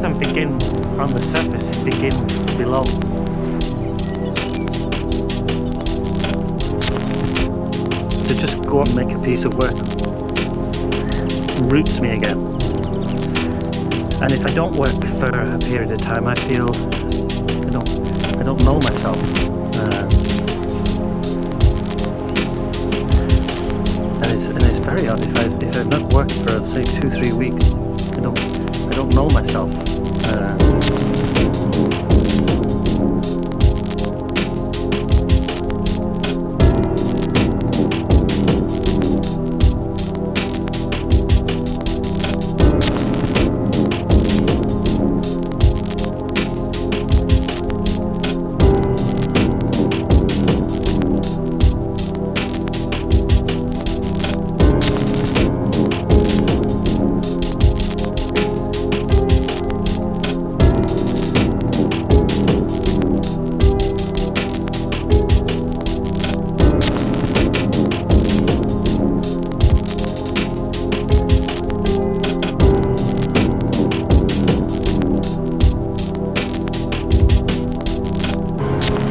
doesn't begin on the surface, it begins below. To just go and make a piece of work roots me again. And if I don't work for a period of time, I feel I don't I don't know myself. Uh, and it's and it's very odd if I if I've not worked for say two three weeks, don't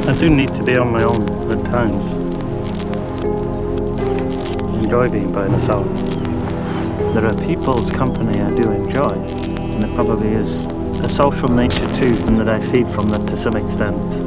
I do need to be on my own at times. Enjoy being by myself. There are people's company I do enjoy, and it probably is a social nature too, and that I feed from that to some extent.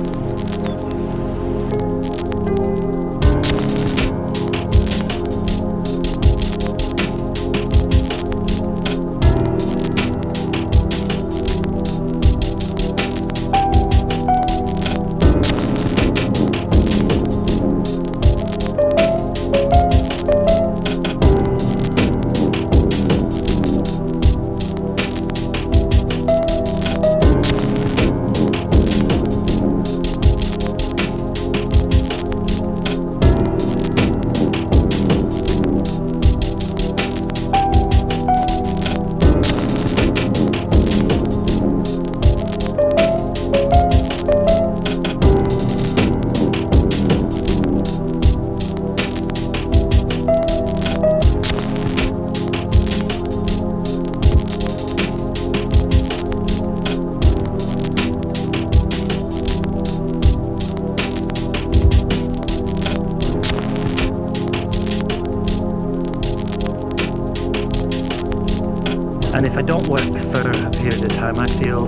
And if I don't work for a period of time, I feel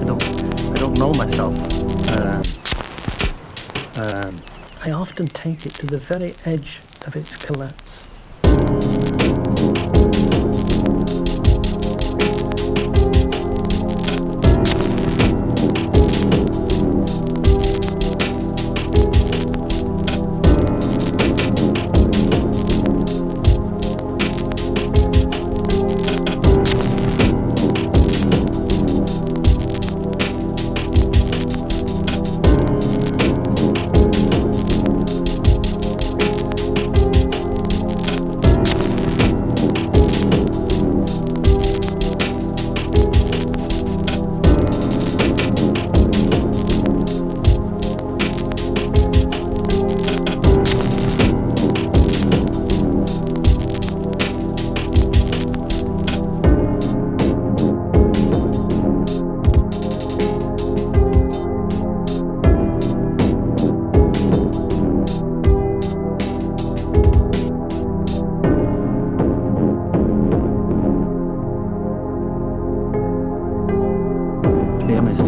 I don't I don't know myself. Uh, um, I often take it to the very edge of its collapse.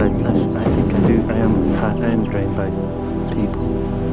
I, I, I think I do. I am. I am drained by people.